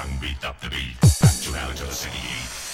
Gun beat up the beat. Back to Allen to the city.